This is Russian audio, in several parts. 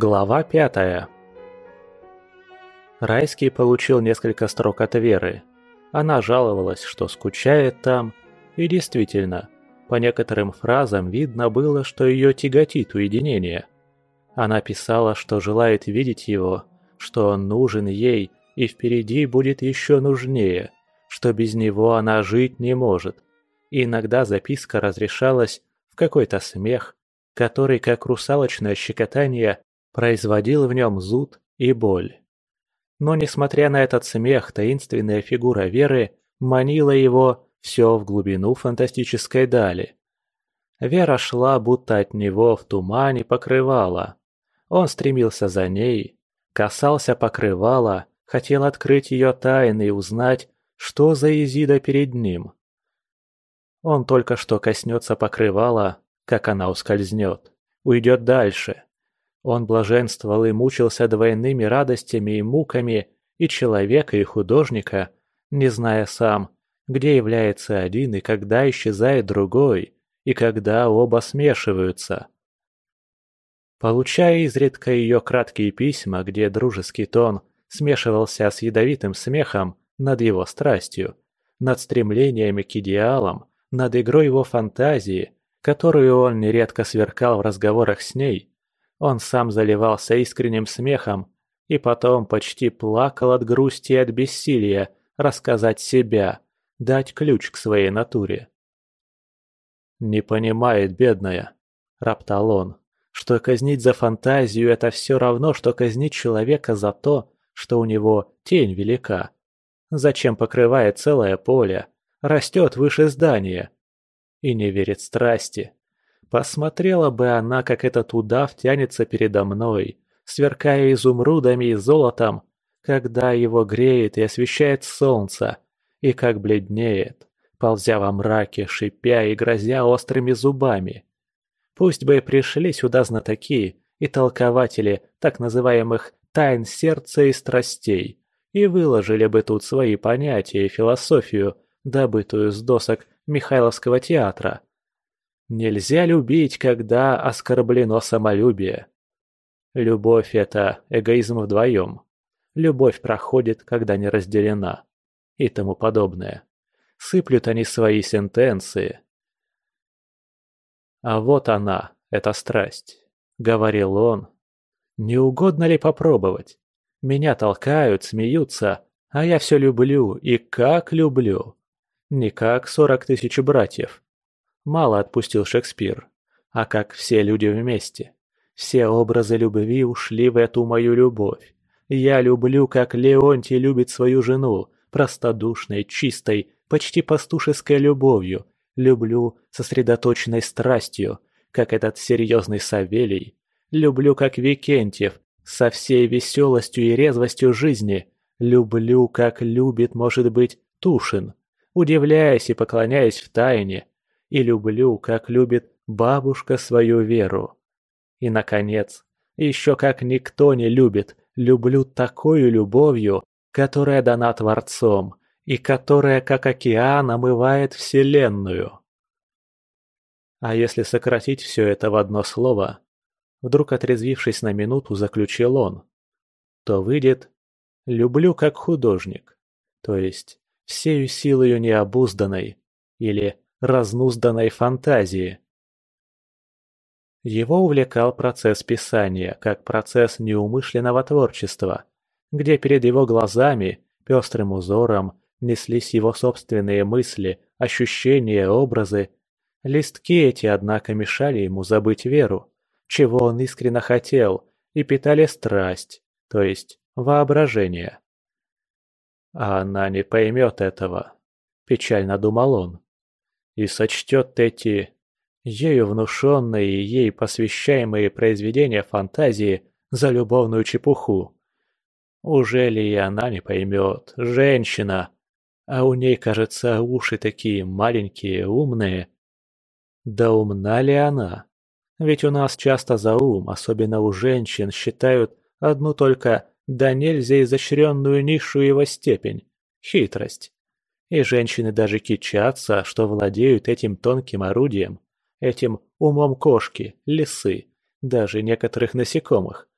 Глава пятая Райский получил несколько строк от Веры. Она жаловалась, что скучает там, и действительно, по некоторым фразам видно было, что ее тяготит уединение. Она писала, что желает видеть его, что он нужен ей и впереди будет еще нужнее, что без него она жить не может. И иногда записка разрешалась в какой-то смех, который, как русалочное щекотание, производил в нем зуд и боль. Но, несмотря на этот смех, таинственная фигура Веры манила его все в глубину фантастической дали. Вера шла, будто от него в тумане покрывала. Он стремился за ней, касался покрывала, хотел открыть ее тайны и узнать, что за Изида перед ним. Он только что коснется покрывала, как она ускользнет, уйдет дальше, он блаженствовал и мучился двойными радостями и муками и человека, и художника, не зная сам, где является один и когда исчезает другой, и когда оба смешиваются. Получая изредка ее краткие письма, где дружеский тон смешивался с ядовитым смехом над его страстью, над стремлениями к идеалам, над игрой его фантазии, которую он нередко сверкал в разговорах с ней, он сам заливался искренним смехом и потом почти плакал от грусти и от бессилия рассказать себя, дать ключ к своей натуре. «Не понимает, бедная», — роптал он, — «что казнить за фантазию — это все равно, что казнить человека за то, что у него тень велика. Зачем покрывает целое поле, растет выше здания?» И не верит страсти, Посмотрела бы она, как этот удав тянется передо мной, сверкая изумрудами и золотом, когда его греет и освещает солнце, и как бледнеет, ползя во мраке, шипя и грозя острыми зубами. Пусть бы пришли сюда знатоки и толкователи так называемых «тайн сердца и страстей», и выложили бы тут свои понятия и философию, добытую с досок Михайловского театра – Нельзя любить, когда оскорблено самолюбие. Любовь – это эгоизм вдвоем. Любовь проходит, когда не разделена. И тому подобное. Сыплют они свои сентенции. А вот она, эта страсть, — говорил он. Не угодно ли попробовать? Меня толкают, смеются, а я все люблю, и как люблю. Не как сорок тысяч братьев, мало отпустил Шекспир, а как все люди вместе. Все образы любви ушли в эту мою любовь. Я люблю, как Леонтий любит свою жену, простодушной, чистой, почти пастушеской любовью. Люблю сосредоточенной страстью, как этот серьезный Савелий. Люблю, как Викентьев, со всей веселостью и резвостью жизни. Люблю, как любит, может быть, Тушин, удивляясь и поклоняясь в тайне, и люблю, как любит бабушка свою веру. И, наконец, еще как никто не любит, люблю такой любовью, которая дана Творцом и которая, как океан, омывает Вселенную. А если сократить все это в одно слово, вдруг отрезвившись на минуту, заключил он, то выйдет «люблю как художник», то есть всею силою необузданной, или разнузданной фантазии. Его увлекал процесс писания, как процесс неумышленного творчества, где перед его глазами, пестрым узором, неслись его собственные мысли, ощущения, образы. Листки эти, однако, мешали ему забыть веру, чего он искренне хотел, и питали страсть, то есть воображение. А она не поймет этого, печально думал он и сочтет эти ею внушенные и ей посвящаемые произведения фантазии за любовную чепуху. Уже ли и она не поймет, женщина, а у ней, кажется, уши такие маленькие, умные. Да умна ли она? Ведь у нас часто за ум, особенно у женщин, считают одну только да нельзя изощренную низшую его степень – хитрость. И женщины даже кичатся, что владеют этим тонким орудием, этим умом кошки, лисы, даже некоторых насекомых.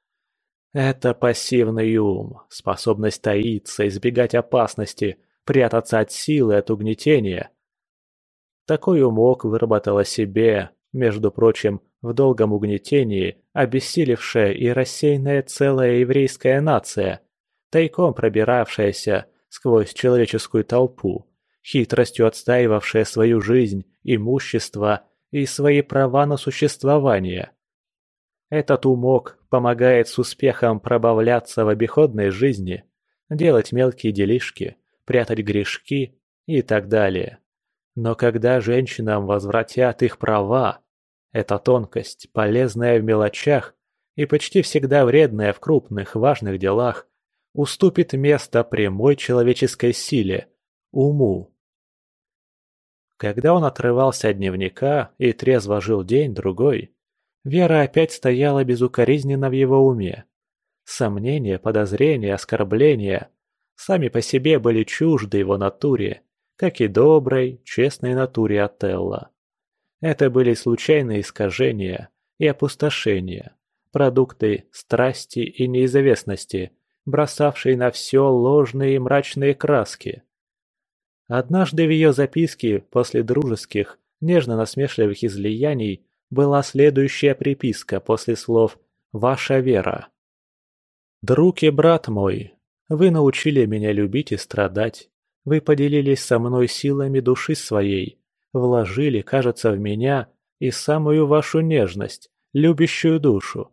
Это пассивный ум, способность таиться, избегать опасности, прятаться от силы, от угнетения. Такой умок выработала себе, между прочим, в долгом угнетении обессилевшая и рассеянная целая еврейская нация, тайком пробиравшаяся сквозь человеческую толпу, хитростью отстаивавшая свою жизнь, имущество и свои права на существование. Этот умок помогает с успехом пробавляться в обиходной жизни, делать мелкие делишки, прятать грешки и так далее. Но когда женщинам возвратят их права, эта тонкость, полезная в мелочах и почти всегда вредная в крупных важных делах, уступит место прямой человеческой силе, уму. Когда он отрывался от дневника и трезво жил день-другой, Вера опять стояла безукоризненно в его уме. Сомнения, подозрения, оскорбления сами по себе были чужды его натуре, как и доброй, честной натуре Отелла. Это были случайные искажения и опустошения, продукты страсти и неизвестности, бросавшие на все ложные и мрачные краски. Однажды в ее записке после дружеских, нежно-насмешливых излияний была следующая приписка после слов «Ваша вера». «Друг и брат мой, вы научили меня любить и страдать. Вы поделились со мной силами души своей, вложили, кажется, в меня и самую вашу нежность, любящую душу.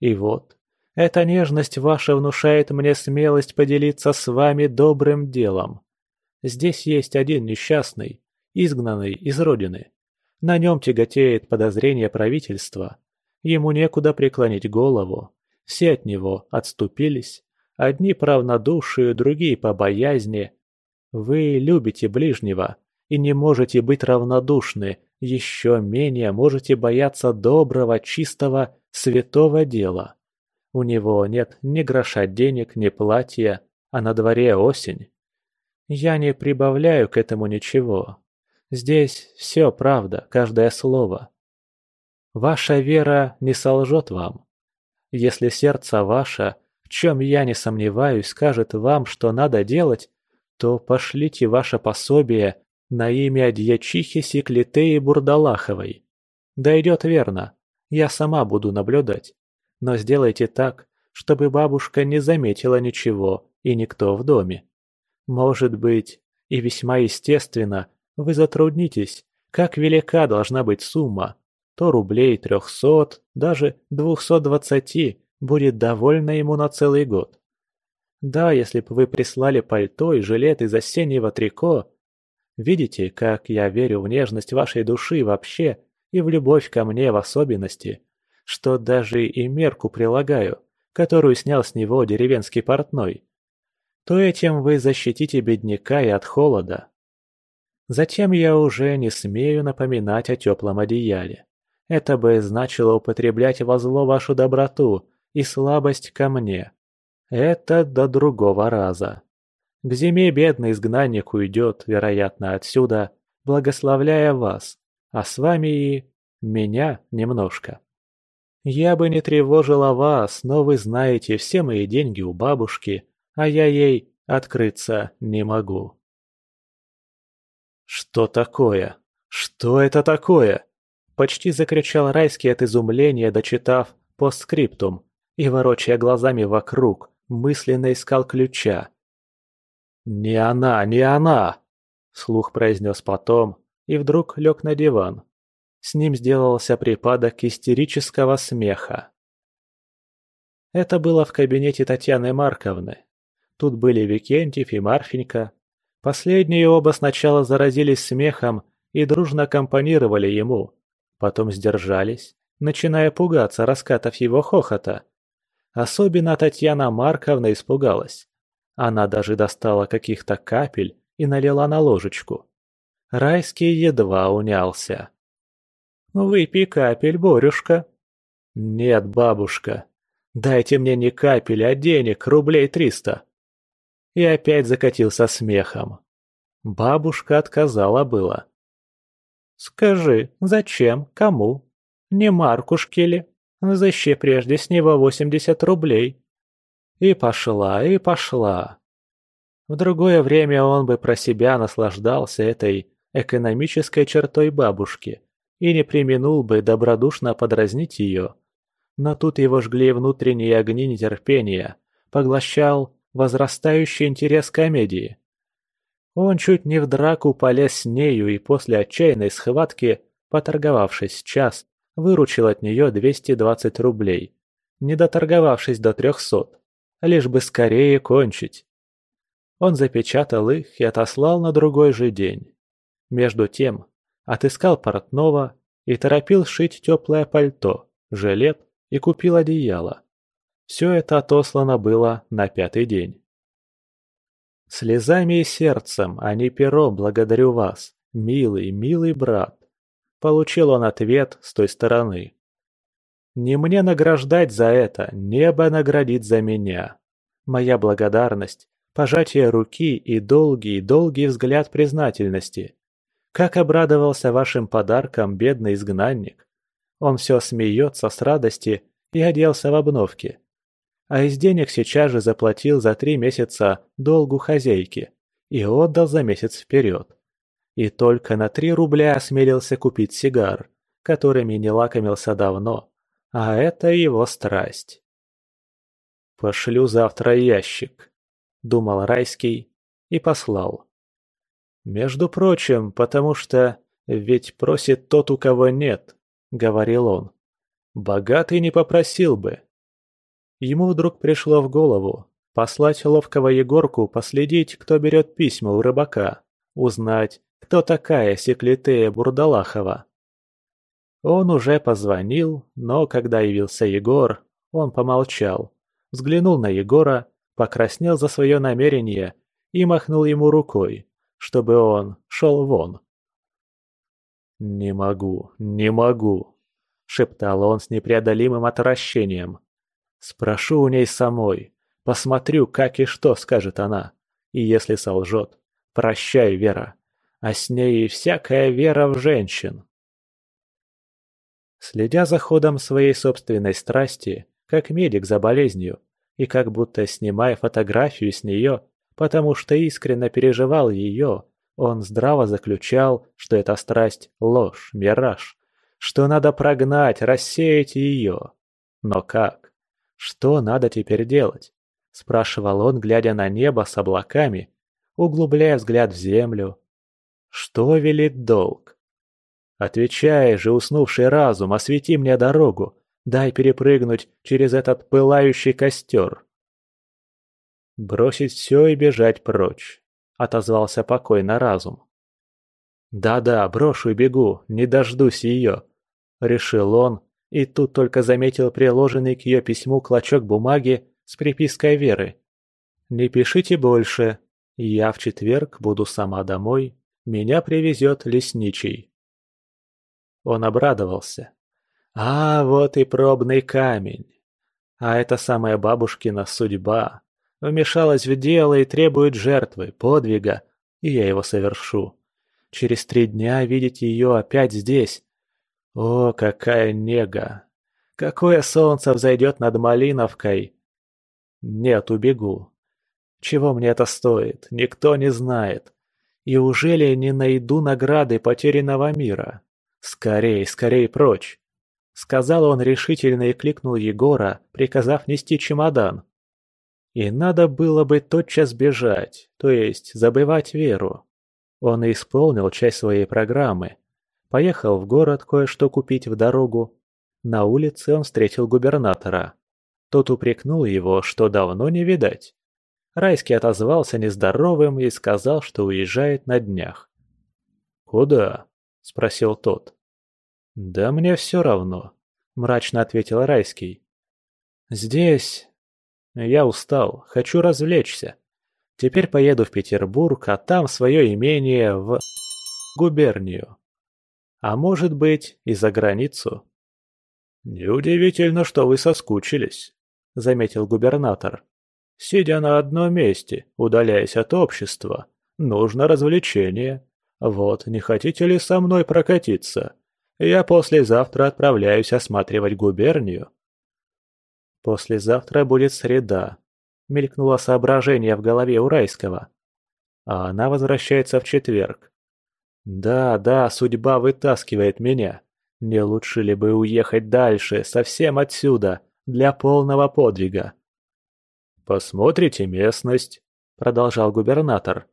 И вот, эта нежность ваша внушает мне смелость поделиться с вами добрым делом. Здесь есть один несчастный, изгнанный из родины. На нем тяготеет подозрение правительства. Ему некуда преклонить голову. Все от него отступились. Одни по равнодушию, другие по боязни. Вы любите ближнего и не можете быть равнодушны, еще менее можете бояться доброго, чистого, святого дела. У него нет ни гроша денег, ни платья, а на дворе осень. Я не прибавляю к этому ничего. Здесь все правда, каждое слово. Ваша вера не солжет вам. Если сердце ваше, в чем я не сомневаюсь, скажет вам, что надо делать, то пошлите ваше пособие на имя дьячихи Секлитеи Бурдалаховой. Дойдет верно, я сама буду наблюдать. Но сделайте так, чтобы бабушка не заметила ничего и никто в доме. Может быть, и весьма естественно, вы затруднитесь, как велика должна быть сумма. То рублей трехсот, даже двухсот двадцати будет довольно ему на целый год. Да, если бы вы прислали пальто и жилет из осеннего трико. Видите, как я верю в нежность вашей души вообще и в любовь ко мне в особенности, что даже и мерку прилагаю, которую снял с него деревенский портной, то этим вы защитите бедняка и от холода, Затем я уже не смею напоминать о теплом одеяле. Это бы значило употреблять во зло вашу доброту и слабость ко мне. Это до другого раза. К зиме бедный изгнанник уйдет, вероятно, отсюда, благословляя вас, а с вами и меня немножко. Я бы не тревожила вас, но вы знаете все мои деньги у бабушки, а я ей открыться не могу. «Что такое? Что это такое?» Почти закричал Райский от изумления, дочитав постскриптум и, ворочая глазами вокруг, мысленно искал ключа. «Не она, не она!» – слух произнес потом и вдруг лег на диван. С ним сделался припадок истерического смеха. Это было в кабинете Татьяны Марковны. Тут были Викентьев и Марфенька, Последние оба сначала заразились смехом и дружно аккомпанировали ему, потом сдержались, начиная пугаться раскатов его хохота. Особенно Татьяна Марковна испугалась. Она даже достала каких-то капель и налила на ложечку. Райский едва унялся. «Выпей капель, Борюшка». «Нет, бабушка. Дайте мне не капель, а денег, рублей триста и опять закатился смехом. Бабушка отказала было. «Скажи, зачем, кому? Не Маркушке ли? Защи прежде с него восемьдесят рублей. И пошла, и пошла. В другое время он бы про себя наслаждался этой экономической чертой бабушки и не применул бы добродушно подразнить ее. Но тут его жгли внутренние огни нетерпения, поглощал возрастающий интерес комедии. Он чуть не в драку полез с нею и после отчаянной схватки, поторговавшись час, выручил от нее 220 рублей, не доторговавшись до 300, лишь бы скорее кончить. Он запечатал их и отослал на другой же день. Между тем, отыскал портного и торопил шить теплое пальто, жилет и купил одеяло. Все это отослано было на пятый день. Слезами и сердцем, а не пером благодарю вас, милый, милый брат. Получил он ответ с той стороны. Не мне награждать за это, небо наградит за меня. Моя благодарность, пожатие руки и долгий-долгий взгляд признательности. Как обрадовался вашим подаркам бедный изгнанник. Он все смеется с радости и оделся в обновки а из денег сейчас же заплатил за три месяца долгу хозяйки и отдал за месяц вперед. И только на три рубля осмелился купить сигар, которыми не лакомился давно, а это его страсть. «Пошлю завтра ящик», — думал Райский и послал. «Между прочим, потому что ведь просит тот, у кого нет», — говорил он. «Богатый не попросил бы, Ему вдруг пришло в голову послать ловкого Егорку последить, кто берет письма у рыбака, узнать, кто такая Секлитея Бурдалахова. Он уже позвонил, но когда явился Егор, он помолчал, взглянул на Егора, покраснел за свое намерение и махнул ему рукой, чтобы он шел вон. «Не могу, не могу», — шептал он с непреодолимым отвращением. Спрошу у ней самой. Посмотрю, как и что скажет она. И если солжет, прощай, Вера. А с ней и всякая вера в женщин. Следя за ходом своей собственной страсти, как медик за болезнью, и как будто снимая фотографию с нее, потому что искренне переживал ее, он здраво заключал, что эта страсть – ложь, мираж, что надо прогнать, рассеять ее. Но как? Что надо теперь делать? Спрашивал он, глядя на небо с облаками, углубляя взгляд в землю. Что велит долг? Отвечай же, уснувший разум, освети мне дорогу, дай перепрыгнуть через этот пылающий костер. Бросить все и бежать прочь, отозвался покойно разум. Да-да, брошу и бегу, не дождусь ее, решил он и тут только заметил приложенный к ее письму клочок бумаги с припиской Веры. «Не пишите больше. Я в четверг буду сама домой. Меня привезет лесничий». Он обрадовался. «А, вот и пробный камень. А это самая бабушкина судьба. Вмешалась в дело и требует жертвы, подвига, и я его совершу. Через три дня видеть ее опять здесь, о, какая нега! Какое солнце взойдет над Малиновкой! Нет, убегу. Чего мне это стоит, никто не знает. И ужели не найду награды потерянного мира? Скорей, скорей прочь! Сказал он решительно и кликнул Егора, приказав нести чемодан. И надо было бы тотчас бежать, то есть забывать Веру. Он исполнил часть своей программы, Поехал в город кое-что купить в дорогу. На улице он встретил губернатора. Тот упрекнул его, что давно не видать. Райский отозвался нездоровым и сказал, что уезжает на днях. «Куда?» – спросил тот. «Да мне все равно», – мрачно ответил Райский. «Здесь...» «Я устал, хочу развлечься. Теперь поеду в Петербург, а там свое имение в... губернию. А может быть, и за границу. «Неудивительно, что вы соскучились», — заметил губернатор. «Сидя на одном месте, удаляясь от общества, нужно развлечение. Вот, не хотите ли со мной прокатиться? Я послезавтра отправляюсь осматривать губернию». «Послезавтра будет среда», – мелькнуло соображение в голове у Райского. А она возвращается в четверг. Да, да, судьба вытаскивает меня. Не лучше ли бы уехать дальше, совсем отсюда, для полного подвига? «Посмотрите местность», — продолжал губернатор.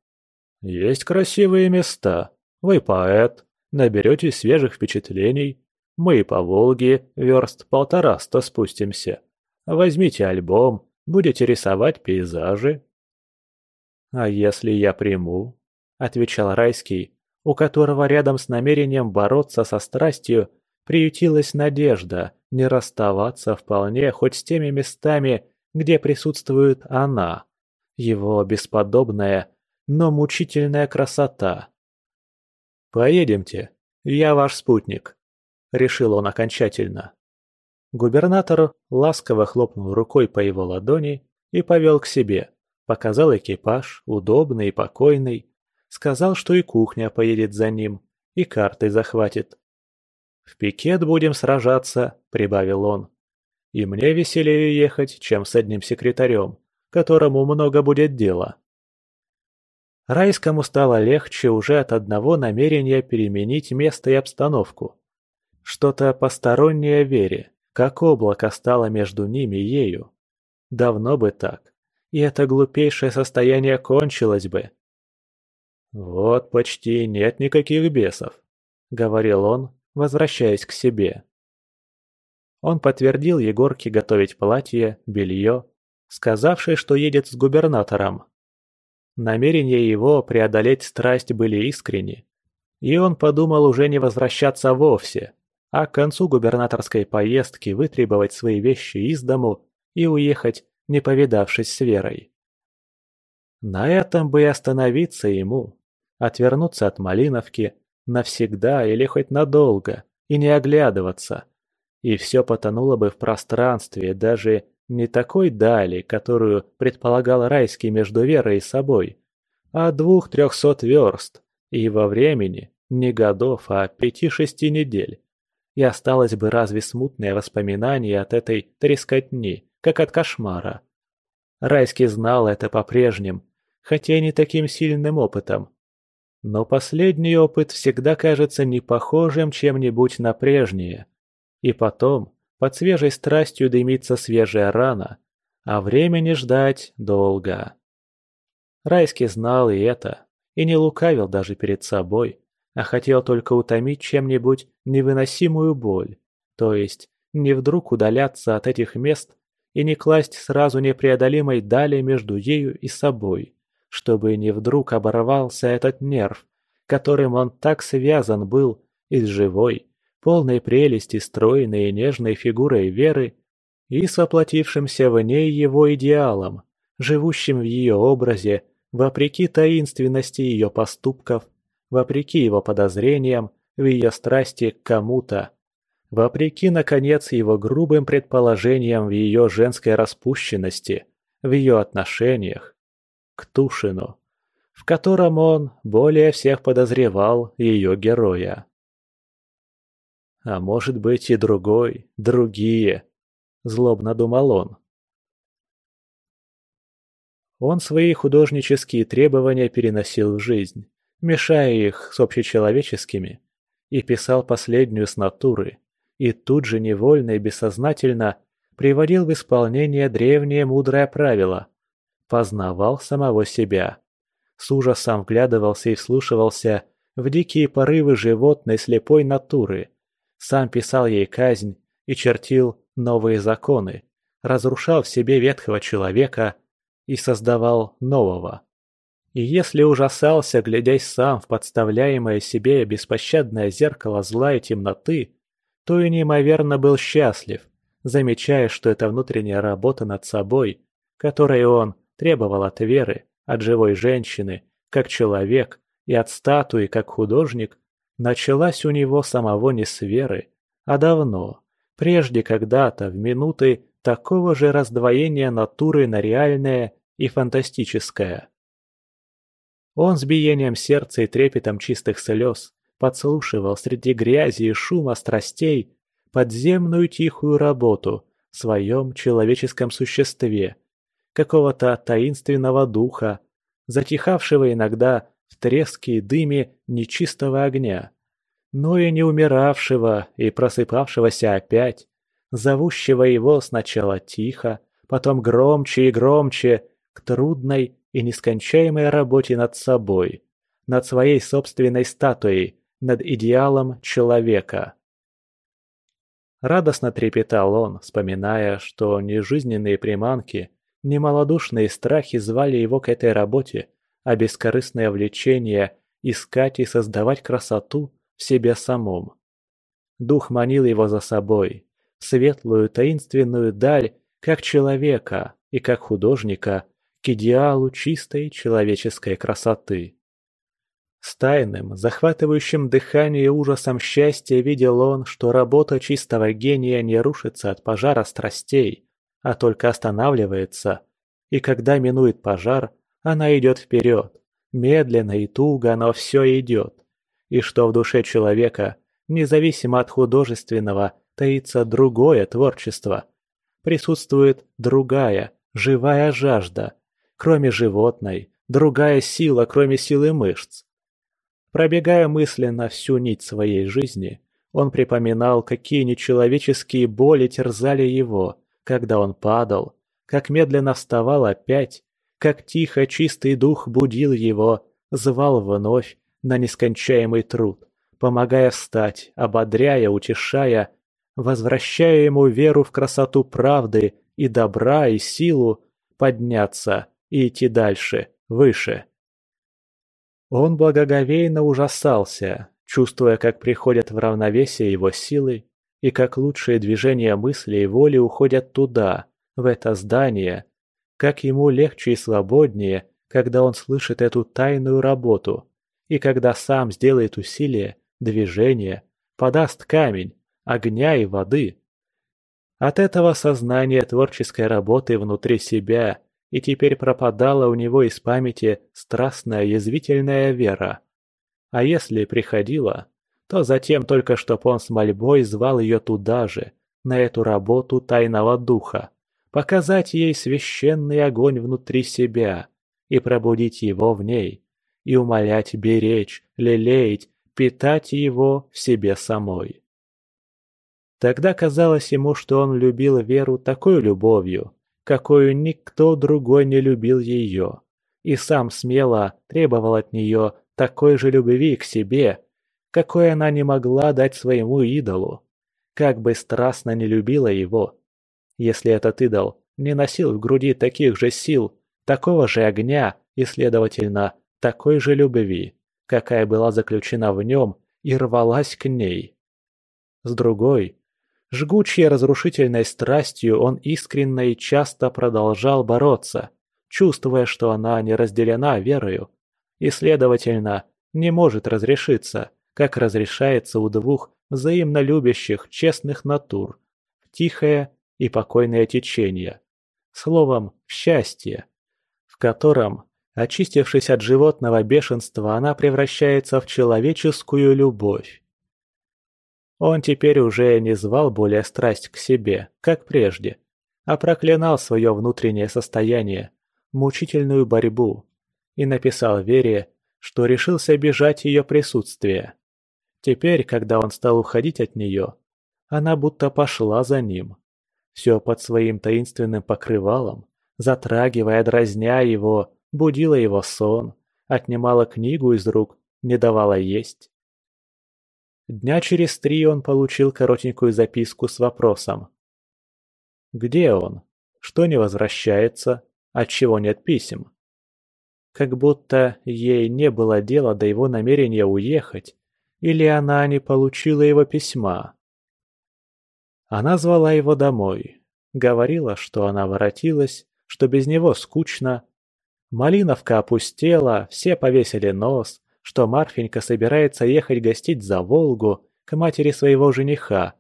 «Есть красивые места. Вы поэт, наберете свежих впечатлений. Мы по Волге верст полтораста спустимся. Возьмите альбом, будете рисовать пейзажи». «А если я приму?» — отвечал Райский, у которого рядом с намерением бороться со страстью приютилась надежда не расставаться вполне хоть с теми местами, где присутствует она, его бесподобная, но мучительная красота. «Поедемте, я ваш спутник», — решил он окончательно. Губернатор ласково хлопнул рукой по его ладони и повел к себе, показал экипаж, удобный и покойный, сказал, что и кухня поедет за ним, и карты захватит. «В пикет будем сражаться», — прибавил он. «И мне веселее ехать, чем с одним секретарем, которому много будет дела». Райскому стало легче уже от одного намерения переменить место и обстановку. Что-то постороннее Вере, как облако стало между ними и ею. Давно бы так, и это глупейшее состояние кончилось бы. «Вот почти нет никаких бесов», — говорил он, возвращаясь к себе. Он подтвердил Егорке готовить платье, белье, сказавший, что едет с губернатором. Намерения его преодолеть страсть были искренни, и он подумал уже не возвращаться вовсе, а к концу губернаторской поездки вытребовать свои вещи из дому и уехать, не повидавшись с Верой. На этом бы и остановиться ему, отвернуться от Малиновки, навсегда или хоть надолго, и не оглядываться. И все потонуло бы в пространстве, даже не такой дали, которую предполагал Райский между Верой и собой, а двух-трехсот верст, и во времени не годов, а пяти-шести недель. И осталось бы разве смутное воспоминание от этой трескотни, как от кошмара. Райский знал это по-прежнему, хотя и не таким сильным опытом, но последний опыт всегда кажется не похожим чем-нибудь на прежнее. И потом, под свежей страстью дымится свежая рана, а времени ждать долго. Райский знал и это, и не лукавил даже перед собой, а хотел только утомить чем-нибудь невыносимую боль, то есть не вдруг удаляться от этих мест и не класть сразу непреодолимой дали между ею и собой чтобы не вдруг оборвался этот нерв, которым он так связан был и с живой, полной прелести стройной и нежной фигурой Веры и с воплотившимся в ней его идеалом, живущим в ее образе, вопреки таинственности ее поступков, вопреки его подозрениям в ее страсти к кому-то, вопреки, наконец, его грубым предположениям в ее женской распущенности, в ее отношениях, к Тушину, в котором он более всех подозревал ее героя. А может быть и другой, другие, злобно думал он. Он свои художнические требования переносил в жизнь, мешая их с общечеловеческими, и писал последнюю с натуры, и тут же невольно и бессознательно приводил в исполнение древнее мудрое правило познавал самого себя. С ужасом вглядывался и вслушивался в дикие порывы животной слепой натуры. Сам писал ей казнь и чертил новые законы, разрушал в себе ветхого человека и создавал нового. И если ужасался, глядясь сам в подставляемое себе беспощадное зеркало зла и темноты, то и неимоверно был счастлив, замечая, что эта внутренняя работа над собой, которой он требовал от веры, от живой женщины, как человек, и от статуи, как художник, началась у него самого не с веры, а давно, прежде когда-то, в минуты такого же раздвоения натуры на реальное и фантастическое. Он с биением сердца и трепетом чистых слез подслушивал среди грязи и шума страстей подземную тихую работу в своем человеческом существе, какого-то таинственного духа, затихавшего иногда в треске и дыме нечистого огня, но и не умиравшего и просыпавшегося опять, зовущего его сначала тихо, потом громче и громче, к трудной и нескончаемой работе над собой, над своей собственной статуей, над идеалом человека. Радостно трепетал он, вспоминая, что ни жизненные приманки, ни малодушные страхи звали его к этой работе, а бескорыстное влечение искать и создавать красоту в себе самом. Дух манил его за собой, светлую таинственную даль, как человека и как художника, к идеалу чистой человеческой красоты. С тайным, захватывающим дыхание и ужасом счастья видел он, что работа чистого гения не рушится от пожара страстей, а только останавливается, и когда минует пожар, она идет вперед, медленно и туго, но все идет, и что в душе человека, независимо от художественного, таится другое творчество, присутствует другая, живая жажда, кроме животной, другая сила, кроме силы мышц, Пробегая мысленно всю нить своей жизни, он припоминал, какие нечеловеческие боли терзали его, когда он падал, как медленно вставал опять, как тихо чистый дух будил его, звал вновь на нескончаемый труд, помогая встать, ободряя, утешая, возвращая ему веру в красоту правды и добра и силу подняться и идти дальше, выше. Он благоговейно ужасался, чувствуя, как приходят в равновесие его силы и как лучшие движения мысли и воли уходят туда, в это здание, как ему легче и свободнее, когда он слышит эту тайную работу, и когда сам сделает усилие, движение, подаст камень, огня и воды. От этого сознания творческой работы внутри себя и теперь пропадала у него из памяти страстная язвительная вера. А если приходила, то затем только чтоб он с мольбой звал ее туда же, на эту работу тайного духа, показать ей священный огонь внутри себя и пробудить его в ней, и умолять беречь, лелеять, питать его в себе самой. Тогда казалось ему, что он любил веру такой любовью, какую никто другой не любил ее, и сам смело требовал от нее такой же любви к себе, какой она не могла дать своему идолу, как бы страстно не любила его. Если этот идол не носил в груди таких же сил, такого же огня и, следовательно, такой же любви, какая была заключена в нем и рвалась к ней. С другой, Жгучей разрушительной страстью он искренне и часто продолжал бороться, чувствуя, что она не разделена верою, и, следовательно, не может разрешиться, как разрешается у двух взаимно любящих честных натур, в тихое и покойное течение, словом, в счастье, в котором, очистившись от животного бешенства, она превращается в человеческую любовь. Он теперь уже не звал более страсть к себе, как прежде, а проклинал свое внутреннее состояние, мучительную борьбу, и написал Вере, что решился бежать ее присутствия. Теперь, когда он стал уходить от нее, она будто пошла за ним. Все под своим таинственным покрывалом, затрагивая, дразня его, будила его сон, отнимала книгу из рук, не давала есть. Дня через три он получил коротенькую записку с вопросом. Где он? Что не возвращается? Отчего нет писем? Как будто ей не было дела до его намерения уехать, или она не получила его письма. Она звала его домой, говорила, что она воротилась, что без него скучно. Малиновка опустела, все повесили нос, что Марфенька собирается ехать гостить за Волгу к матери своего жениха,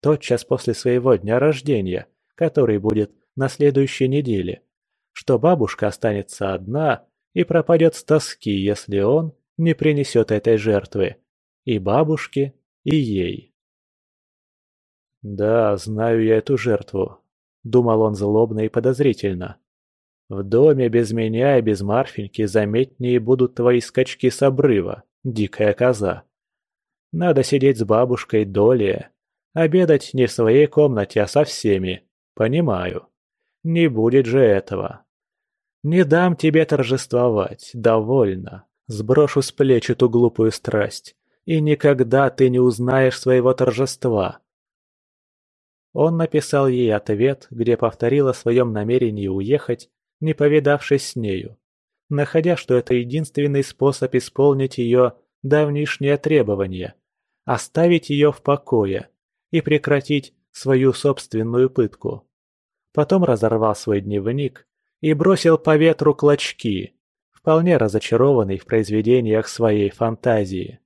тотчас после своего дня рождения, который будет на следующей неделе, что бабушка останется одна и пропадет с тоски, если он не принесет этой жертвы, и бабушке, и ей. «Да, знаю я эту жертву», — думал он злобно и подозрительно. В доме без меня и без Марфеньки заметнее будут твои скачки с обрыва, дикая коза. Надо сидеть с бабушкой долее, обедать не в своей комнате, а со всеми, понимаю. Не будет же этого. Не дам тебе торжествовать, довольно. Сброшу с плеч эту глупую страсть, и никогда ты не узнаешь своего торжества. Он написал ей ответ, где повторил о своем намерении уехать не повидавшись с нею, находя, что это единственный способ исполнить ее давнишнее требование – оставить ее в покое и прекратить свою собственную пытку. Потом разорвал свой дневник и бросил по ветру клочки, вполне разочарованный в произведениях своей фантазии.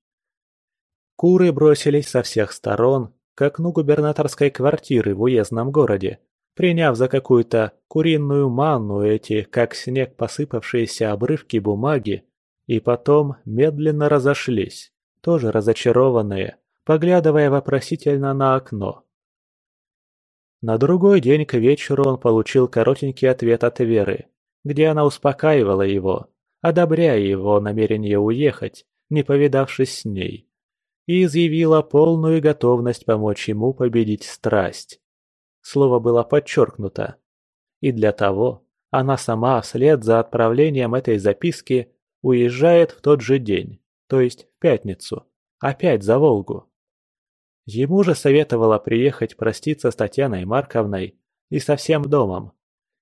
Куры бросились со всех сторон к окну губернаторской квартиры в уездном городе, приняв за какую-то куриную манну эти, как снег посыпавшиеся обрывки бумаги, и потом медленно разошлись, тоже разочарованные, поглядывая вопросительно на окно. На другой день к вечеру он получил коротенький ответ от Веры, где она успокаивала его, одобряя его намерение уехать, не повидавшись с ней, и изъявила полную готовность помочь ему победить страсть. Слово было подчеркнуто. И для того она сама вслед за отправлением этой записки уезжает в тот же день, то есть в пятницу, опять за Волгу. Ему же советовала приехать проститься с Татьяной Марковной и со всем домом,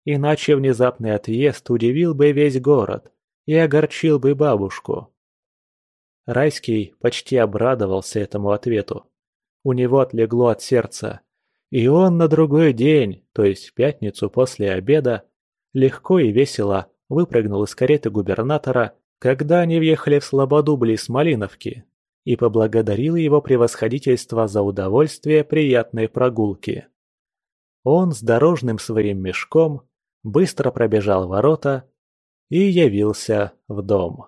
иначе внезапный отъезд удивил бы весь город и огорчил бы бабушку. Райский почти обрадовался этому ответу. У него отлегло от сердца, и он на другой день, то есть в пятницу после обеда, легко и весело выпрыгнул из кареты губернатора, когда они въехали в Слободу близ Малиновки, и поблагодарил его превосходительство за удовольствие приятной прогулки. Он с дорожным своим мешком быстро пробежал ворота и явился в дом.